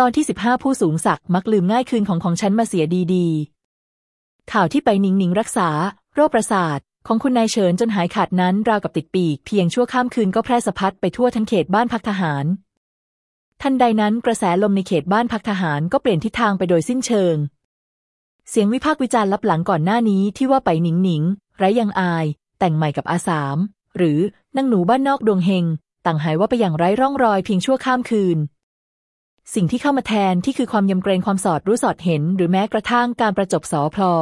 ตอนที่สิบห้าผู้สูงศักดิ์มักลืมง่ายคืนของของฉันมาเสียดีๆ ข่าวที่ไปนิงนิงรักษา โรคประสาท ของคุณนายเฉินจนหายขาดนั้นราวกับติดปีก เพียงชั่วข้ามคืนก็แพร่สะพัดไปทั่วทั้งเขตบ้านพักทหาร ทันใดนั้นกระแสลมในเขตบ้านพักทหารก็เปลี่ยนทิศทางไปโดยสิ้นเชิง เสียงวิพากษ์วิจารณ์ลับหลังก่อนหน้านี้ที่ว่าไปหนิงหนิงไร้ยังอาย แต่งใหม่กับอาสามหรือนางหนูบ้านนอกดวงเฮงต่างหายวับไปอย่างไร้ร่องรอยเพียงชั่วข้ามคืน สิ่งที่เข้ามาแทนที่คือความยำเกรงความสอดรู้สอดเห็น หรือแม้กระทั่งการประจบสอพลอ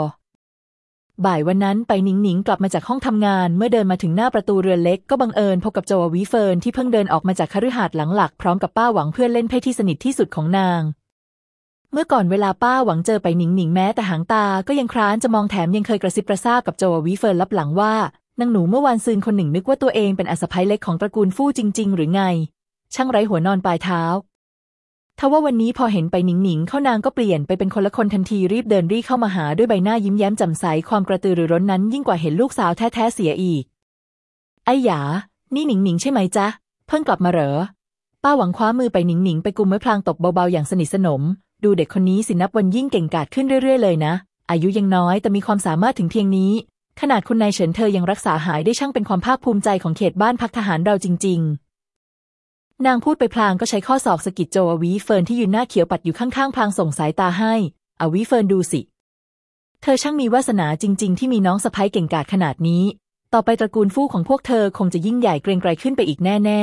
บ่ายวันนั้นไป๋หนิงหนิงกลับมาจากห้องทำงาน เมื่อเดินมาถึงหน้าประตูเรือนเล็กก็บังเอิญพบกับโจวอวี้เฟินที่เพิ่งเดินออกมาจากคฤหาสน์หลังหลักพร้อมกับป้าหวังเพื่อนเล่นไพ่ที่สนิทที่สุดของนาง เมื่อก่อนเวลาป้าหวังเจอไป๋หนิงหนิงแม้แต่หางตาก็ยังคร้านจะมองแถมยังเคยกระซิบกระซาบกับโจวอวี้เฟินลับหลังว่านางหนูเมื่อวานซืนคนหนึ่งนึกว่าตัวเองเป็นอสะพ้ยเล็กของตระกูลฟู่จริง ๆ หรือไง ช่างไร้หัวนอนปลายเท้า ทว่าวันนี้พอเห็นไปหนิงหนิงเข้านางก็เปลี่ยนไปเป็นคนละคนทันทีรีบเดินรีเข้ามาหาด้วยใบหน้ายิ้มแย้มแจ่มใสความกระตือรือร้นนั้น ยิ่งกว่าเห็นลูกสาวแท้ๆเสียอีก ไอ้หยา นี่หนิงหนิงใช่ไหมจ๊ะ เพิ่งกลับมาเหรอ ป้าหวังคว้ามือไปหนิงหนิงไปกุมไว้พลางตบเบาๆอย่างสนิทสนม ดูเด็กคนนี้สินับวันยิ่งเก่งกาจขึ้นเรื่อยๆเลยนะ อายุยังน้อยแต่มีความสามารถถึงเพียงนี้ ขนาดคุณนายเฉินเธอยังรักษาหายได้ช่างเป็นความภาคภูมิใจของเขตบ้านพักทหารเราจริง ๆ นางพูดไปพลางก็ใช้ข้อศอกสะกิดโจวอวี้เฟินที่ยืนหน้าเขียวปั้ดอยู่ข้างๆพลางส่งสายตาให้ อวี้เฟินดูสิ เธอช่างมีวาสนาจริง ๆ ที่มีน้องสะใภ้เก่งกาจขนาดนี้ ต่อไปตระกูลฟู่ของพวกเธอคงจะยิ่งใหญ่เกรียงไกรขึ้นไปอีกแน่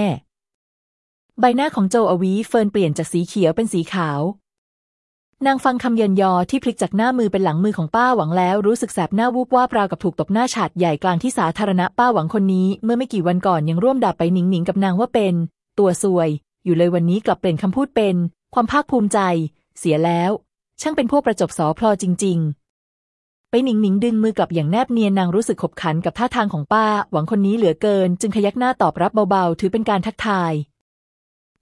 ๆ ใบหน้าของโจวอวี้เฟินเปลี่ยนจากสีเขียวเป็นสีขาว นางฟังคำเยินยอที่พลิกจากหน้ามือเป็นหลังมือของป้าหวังแล้วรู้สึกแสบหน้าวูบว่าปราวกับถูกตบหน้าฉาดใหญ่กลางที่สาธารณะป้าหวังคนนี้ เมื่อไม่กี่วันก่อนยังร่วมด่าไปหนิงหนิงกับนางว่าเป็น ตัวซวย อยู่เลยวันนี้กลับเปลี่ยนคำพูดเป็น ความภาคภูมิใจ เสียแล้ว ช่างเป็นพวกประจบสอพลอจริง ๆ ไปหนิงหนิงดึงมือกลับอย่างแนบเนียนนางรู้สึกขบขันกับท่าทางของป้า หวังคนนี้เหลือเกิน จึงขยักหน้าตอบรับเบาๆ ถือเป็นการทักทาย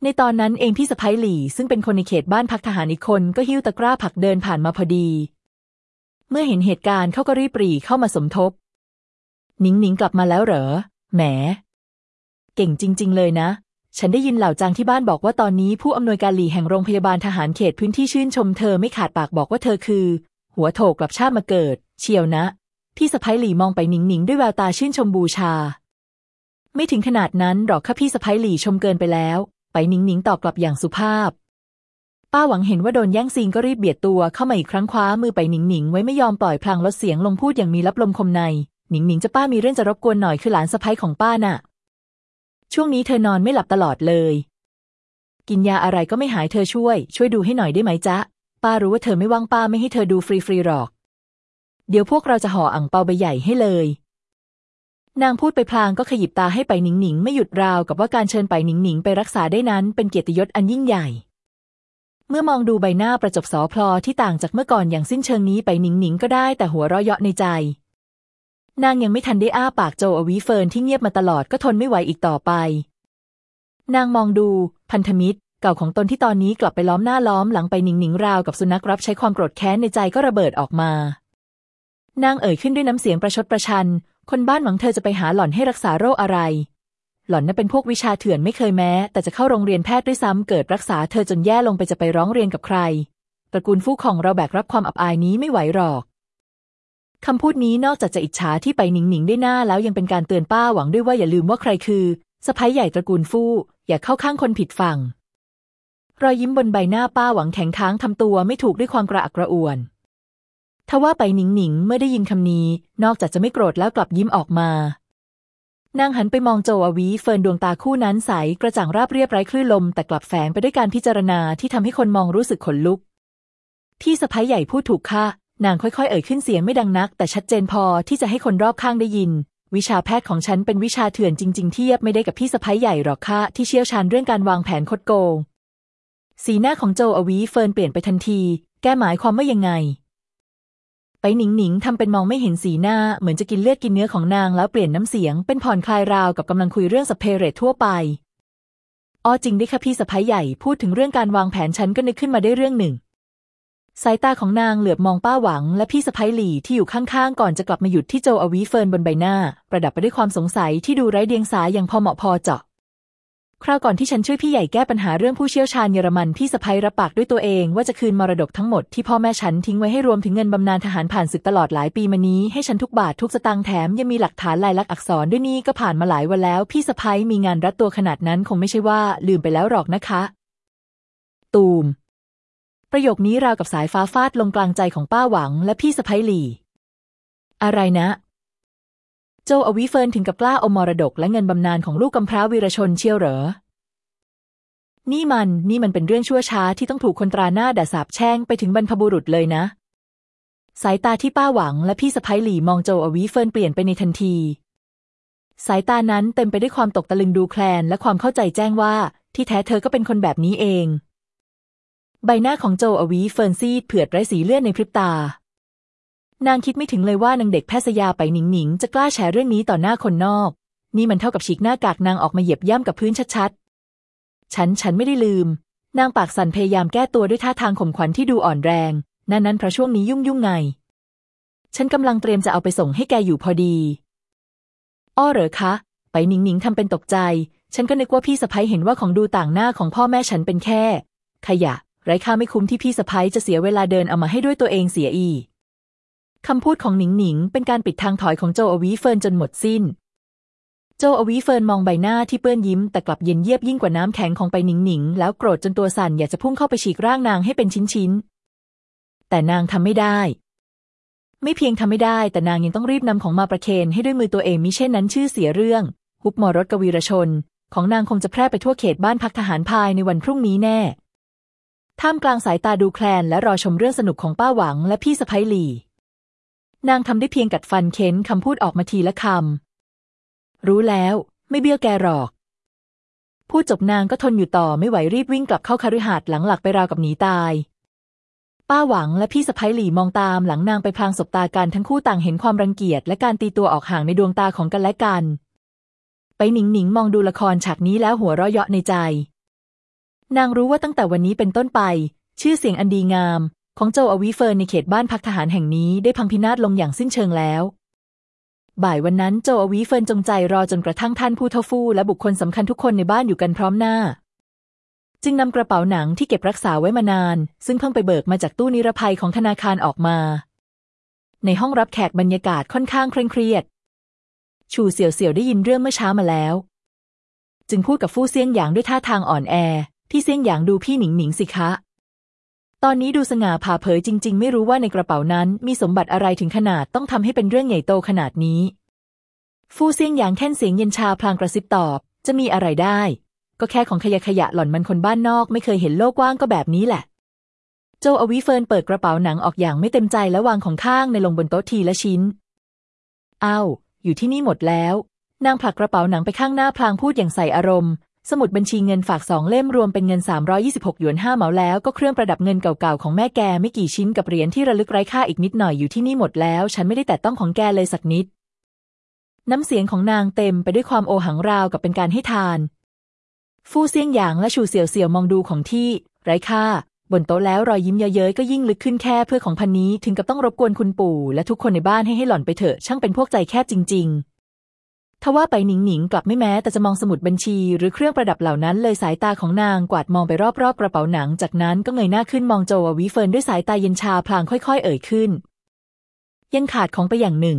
ในตอนนั้นเองพี่สะพ้ยหลี่ ซึ่งเป็นคนในเขตบ้านพักทหารอีกคนก็หิ้วตะกร้าผักเดินผ่านมาพอดี เมื่อเห็นเหตุการณ์เขาก็รีบปรีเข้ามาสมทบหนิงหนิงกลับมาแล้วเหรอ แหม เก่งจริง ๆ เลยนะ ฉันได้ยินเหล่าจางที่บ้านบอกว่าตอนนี้ผู้อำนวยการหลี่แห่งโรงพยาบาลทหารเขตพื้นที่ชื่นชมเธอไม่ขาดปากบอกว่าเธอคือ หัวโถกกลับชาติมาเกิด เชียวนะ พี่สะพ้ยหลี่มองไปหนิงหนิงด้วยแววตาชื่นชมบูชา ไม่ถึงขนาดนั้นหรอกค่ะพี่สะพ้ยหลี่ชมเกินไปแล้ว ไปหนิงหนิงตอบกลับอย่างสุภาพ ป้าหวังเห็นว่าโดนแย่งซีนก็รีบเบียดตัวเข้ามาอีกครั้งคว้ามือไปหนิงหนิงไว้ไม่ยอมปล่อยพลางลดเสียงลงพูดอย่างมีรับลมคมในหนิงหนิงจะป้ามีเรื่องจะรบกวนหน่อยคือหลานสะพ้ยของป้าน่ะ ช่วงนี้เธอนอนไม่หลับตลอดเลย กินยาอะไรก็ไม่หายเธอช่วย ช่วยดูให้หน่อยได้ไหมจ๊ะ ป้ารู้ว่าเธอไม่ว่างป้าไม่ให้เธอดูฟรีๆหรอก เดี๋ยวพวกเราจะห่ออ่างเปาใบใหญ่ให้เลย นางพูดไปพลางก็ขยิบตาให้ไปหนิงหนิงไม่หยุดราวกับว่าการเชิญไปหนิงหนิงไปรักษาได้นั้นเป็นเกียรติยศอันยิ่งใหญ่ เมื่อมองดูใบหน้าประจบสอพลอที่ต่างจากเมื่อก่อนอย่างสิ้นเชิงนี้ไปหนิงหนิงก็ได้แต่หัวเราะเยาะในใจ นางยังไม่ทันได้อ้าปากโจอวีเฟิร์นที่เงียบมาตลอดก็ทนไม่ไหวอีกต่อไป นางมองดู พันธมิตร เก่าของตนที่ตอนนี้กลับไปล้อมหน้าล้อมหลังไปหนิงหนิงราวกับสุนัขรับใช้ความโกรธแค้นในใจก็ระเบิดออกมา นางเอ่ยขึ้นด้วยน้ำเสียงประชดประชัน คนบ้านหวังเธอจะไปหาหล่อนให้รักษาโรคอะไร หล่อนนั้นเป็นพวกวิชาเถื่อนไม่เคยแม้ แต่จะเข้าโรงเรียนแพทย์ด้วยซ้ำเกิดรักษาเธอจนแย่ลงไปจะไปร้องเรียนกับใครตระกูลฟู่ของเราแบกรับความอับอายนี้ไม่ไหวหรอก คำพูดนี้นอกจากจะอิจฉาที่ไปหนิงหนิงได้หน้าแล้วยังเป็นการเตือนป้าหวังด้วยว่าอย่าลืมว่าใครคือสะพ้ยใหญ่ตระกูลฟู่อย่าเข้าข้างคนผิดฝั่ง รอยยิ้มบนใบหน้าป้าหวังแข็งค้างทำตัวไม่ถูกด้วยความกระอักกระอ่วนทว่าไปหนิงหนิงเมื่อได้ยินคำนี้ นอกจากจะไม่โกรธแล้วกลับยิ้มออกมา นางหันไปมองโจอวีเฟินดวงตาคู่นั้นใสกระจ่างราบเรียบไร้คลื่นลม แต่กลับแฝงไปด้วยการพิจารณาที่ทำให้คนมองรู้สึกขนลุก ที่สะพ้ยใหญ่พูดถูกค่ะ นางค่อยๆ เอ่ยขึ้นเสียงไม่ดังนัก แต่ชัดเจนพอที่จะให้คนรอบข้างได้ยิน วิชาแพทย์ของฉันเป็นวิชาเถื่อนจริง ๆ เทียบไม่ได้กับพี่สะพ้ยใหญ่หรอกค่ะที่เชี่ยวชาญเรื่องการวางแผนคดโกง สีหน้าของโจวอวี้เฟินเปลี่ยนไปทันที แกหมายความว่ายังไง ไป๋หนิงหนิงทำเป็นมองไม่เห็นสีหน้าเหมือนจะกินเลือดกินเนื้อของนางแล้วเปลี่ยนน้ำเสียง เป็นผ่อนคลายราวกับกำลังคุยเรื่องสัพเพเหระทั่วไปอ้อจริงสิคะพี่สะใภ้ใหญ่พูดถึงเรื่องการวางแผนฉันก็นึกขึ้นมาได้เรื่องหนึ่ง สายตาของนางเหลือบมองป้าหวัง และพี่สะใภ้หลี่ที่อยู่ข้างๆ ก่อนจะกลับมาหยุดที่โจวอวี้เฟินบนใบหน้า ประดับไปด้วยความสงสัยที่ดูไร้เดียงสาอย่างพอเหมาะพอเจาะ คราวก่อนที่ฉันช่วยพี่ใหญ่แก้ปัญหาเรื่องผู้เชี่ยวชาญเยอรมันพี่สะพ้ยรับปากด้วยตัวเอง ว่าจะคืนมรดกทั้งหมดที่พ่อแม่ฉันทิ้งไว้ให้รวมถึงเงินบำนาญทหารผ่านศึกตลอดหลายปีมานี้ให้ฉันทุกบาททุกสตางค์แถมยังมีหลักฐานลายลักษณ์อักษรด้วยนี่ก็ผ่านมาหลายวันแล้ว พี่สะพ้ยมีงานรัดตัวขนาดนั้นคงไม่ใช่ว่า ลืมไปแล้วหรอกนะคะ ตูม ประโยคนี้ราวกับสายฟ้าฟาดลงกลางใจของป้าหวังและพี่สะพ้ยหลี่ อะไรนะ โจวอวี้เฟินถึงกับกล้าเอามรดกและเงินบำนาญของลูกกำพร้าวีรชนเชียวเหรอ นี่มันนี่มันเป็นเรื่องชั่วช้าที่ต้องถูกคนตราหน้าด่าสาปแช่งไปถึงบรรพบุรุษเลยนะ สายตาที่ป้าหวังและพี่สะใภ้หลี่มองโจวอวี้เฟินเปลี่ยนไปในทันที สายตานั้นเต็มไปด้วยความตกตะลึงดูแคลนและความเข้าใจแจ้งว่า ที่แท้เธอก็เป็นคนแบบนี้เอง ใบหน้าของโจวอวี้เฟินซีดเผือดไร้สีเลือดในพริบตา นางคิดไม่ถึงเลยว่านางเด็กแพทย์สยาไปหนิงหนิงจะกล้าแชร์เรื่องนี้ต่อหน้าคนนอก นี่มันเท่ากับฉีกหน้ากากนางออกมาเหยียบย่ำกับพื้นชัดๆ ฉันฉันไม่ได้ลืม นางปากสั่นพยายามแก้ตัวด้วยท่าทางข่มขวัญที่ดูอ่อนแรง นั่นนั้นเพราะช่วงนี้ยุ่งยุ่งไง ฉันกำลังเตรียมจะเอาไปส่งให้แกอยู่พอดี อ้อเหรอคะ ไปหนิงหนิงทำเป็นตกใจ ฉันก็นึกว่าพี่สะพ้ยเห็นว่าของดูต่างหน้าของพ่อแม่ฉันเป็นแค่ ขยะ ไร้ค่าไม่คุ้มที่พี่สะพ้ยจะเสียเวลาเดินเอามาให้ด้วยตัวเองเสียอีกคำพูดของหนิงหนิงเป็นการปิดทางถอยของโจอวีเฟินจนหมดสิ้น โจอวีเฟินมองใบหน้าที่เปื้อนยิ้มแต่กลับเย็นเยียบยิ่งกว่าน้ำแข็งของไปหนิงหนิงแล้วโกรธจนตัวสั่นอยากจะพุ่งเข้าไปฉีกร่างนางให้เป็นชิ้นๆ แต่นางทำไม่ได้ ไม่เพียงทำไม่ได้ แต่นางยังต้องรีบนำของมาประเคนให้ด้วยมือตัวเองมิเช่นนั้นชื่อเสียเรื่อง ฮุบมอรถกวีรชน ของนางคงจะแพร่ไปทั่วเขตบ้านพักทหารภายในวันพรุ่งนี้แน่ ท่ามกลางสายตาดูแคลนและรอชมเรื่องสนุกของป้าหวังและพี่สะพ้ยหลี่นางทำได้เพียงกัดฟันเค้นคำพูดออกมาทีละคำ รู้แล้วไม่เบี้ยวแกหรอก พูดจบนางก็ทนอยู่ต่อไม่ไหวรีบวิ่งกลับเข้าคฤหาสน์หลังหลักไปราวกับหนีตาย ป้าหวังและพี่สะพ้ยหลี่มองตามหลังนางไปพลางสบตากันทั้งคู่ต่างเห็นความรังเกียจและการตีตัวออกห่างในดวงตาของกันและกัน ไปหนิงหนิงมองดูละครฉากนี้แล้วหัวเราะเยาะในใจ นางรู้ว่าตั้งแต่วันนี้เป็นต้นไป ชื่อเสียงอันดีงาม ของโจอวีเฟิร์นในเขตบ้านพักทหารแห่งนี้ได้พังพินาศลงอย่างสิ้นเชิงแล้ว บ่ายวันนั้นโจอวีเฟิร์นจงใจรอจนกระทั่งท่านผู้เฒ่าฟู่และบุคคลสำคัญทุกคนในบ้านอยู่กันพร้อมหน้า จึงนำกระเป๋าหนังที่เก็บรักษาไว้มานาน ซึ่งเพิ่งไปเบิกมาจากตู้นิรภัยของธนาคารออกมา ในห้องรับแขกบรรยากาศค่อนข้างเคร่งเครียด ชูเสี่ยวเสี่ยวได้ยินเรื่องเมื่อเช้ามาแล้ว จึงพูดกับฟู่เซียงหยางด้วยท่าทางอ่อนแอ ที่เซี่ยงหยางดูพี่หนิงหนิงสิคะ ตอนนี้ดูสง่าผ่าเผยจริง ๆ ไม่รู้ว่าในกระเป๋านั้นมีสมบัติอะไรถึงขนาดต้องทำให้เป็นเรื่องใหญ่โตขนาดนี้ ฟู่เซี่ยงหยางแค่นเสียงเย็นชาพลางกระซิบตอบ จะมีอะไรได้ ก็แค่ของขยะขยะหล่อนมันคนบ้านนอก ไม่เคยเห็นโลกกว้างก็แบบนี้แหละ โจอวิเฟิร์นเปิดกระเป๋าหนังออกอย่างไม่เต็มใจและวางของข้างในลงบนโต๊ะทีละชิ้นอ้าวอยู่ที่นี่หมดแล้ว นางผลักกระเป๋าหนังไปข้างหน้าพลางพูดอย่างใส่อารมณ์ สมุดบัญชีเงินฝากสองเล่มรวมเป็นเงิน 326 หยวนห้าเหมาแล้ว ก็เครื่องประดับเงินเก่าๆ ของแม่แกไม่กี่ชิ้นกับเหรียญที่ระลึกไร้ค่าอีกนิดหน่อยอยู่ที่นี่หมดแล้ว ฉันไม่ได้แตะต้องของแกเลยสักนิด น้ำเสียงของนางเต็มไปด้วยความโอหังราวกับเป็นการให้ทาน ฟู่เซียงหยางและชูเสี่ยวเสี่ยวมองดูของที่ ไร้ค่า บนโต๊ะแล้วรอยยิ้มเย้ยๆก็ยิ่งลึกขึ้นแค่เพื่อของพันนี้ถึงกับต้องรบกวนคุณปู่ และทุกคนในบ้านให้ให้หล่อนไปเถอะช่างเป็นพวกใจแคบจริง ๆ ทว่าไปหนิงหนิงกลับไม่แม้แต่จะมองสมุดบัญชีหรือเครื่องประดับเหล่านั้นเลยสายตาของนางกวาดมองไปรอบๆกระเป๋าหนัง จากนั้นก็เงยหน้าขึ้นมองโจววิเฟินด้วยสายตาเย็นชาพลางค่อย ๆ เอ่ยขึ้น ยังขาดของไปอย่างหนึ่ง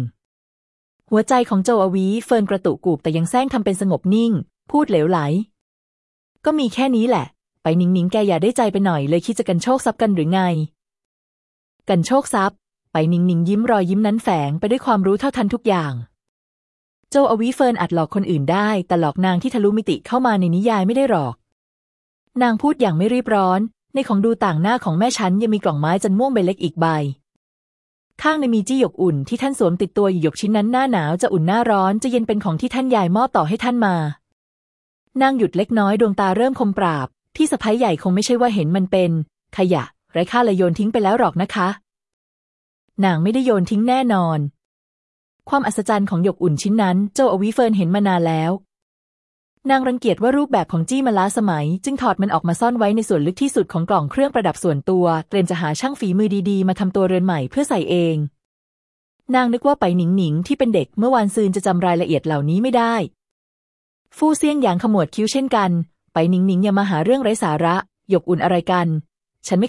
หัวใจของโจอวีเฟินกระตุกกูบแต่ยังแซงทำเป็นสงบนิ่ง พูดเหลวไหล ก็มีแค่นี้แหละ ไปนิงนิงแกอย่าได้ใจไปหน่อยเลยคิดจะกันโชคทรัพย์กันหรือไง กันโชคทรัพย์ ไปนิงนิงยิ้มรอยยิ้มนั้นแฝงไปด้วยความรู้เท่าทันทุกอย่าง โจอวีเฟิร์นอาจหลอกคนอื่นได้ แต่หลอกนางที่ทะลุมิติเข้ามาในนิยายไม่ได้หรอก นางพูดอย่างไม่รีบร้อน ในของดูต่างหน้าของแม่ฉันยังมีกล่องไม้จันม่วงใบเล็กอีกใบ ข้างในมีจี้หยกอุ่นที่ท่านสวมติดตัวอยู่หยกชิ้นนั้นหน้าหนาวจะอุ่นหน้าร้อนจะเย็นเป็นของที่ท่านยายมอบต่อให้ท่านมา นางหยุดเล็กน้อยดวงตาเริ่มคมปราบพี่สะพ้ยใหญ่คงไม่ใช่ว่าเห็นมันเป็น ขยะ ไร้ค่าเลยโยนทิ้งไปแล้วหรอกนะคะ นางไม่ได้โยนทิ้งแน่นอน ความอัศจรรย์ของหยกอุ่นชิ้นนั้นโจอวิเฟินเห็นมานานแล้ว นางรังเกียจว่ารูปแบบของจี้มาล้าสมัย จึงถอดมันออกมาซ่อนไว้ในส่วนลึกที่สุดของกล่องเครื่องประดับส่วนตัวเตรียมจะหาช่างฝีมือดีๆ มาทำตัวเรือนใหม่เพื่อใส่เอง นางนึกว่าไปหนิงหนิงที่เป็นเด็กเมื่อวานซืนจะจำรายละเอียดเหล่านี้ไม่ได้ ฟู่เซียงหยางขมวดคิ้วเช่นกัน ไปหนิงหนิงอย่ามาหาเรื่องไร้สาระ หยกอุ่นอะไรกัน ฉันไม่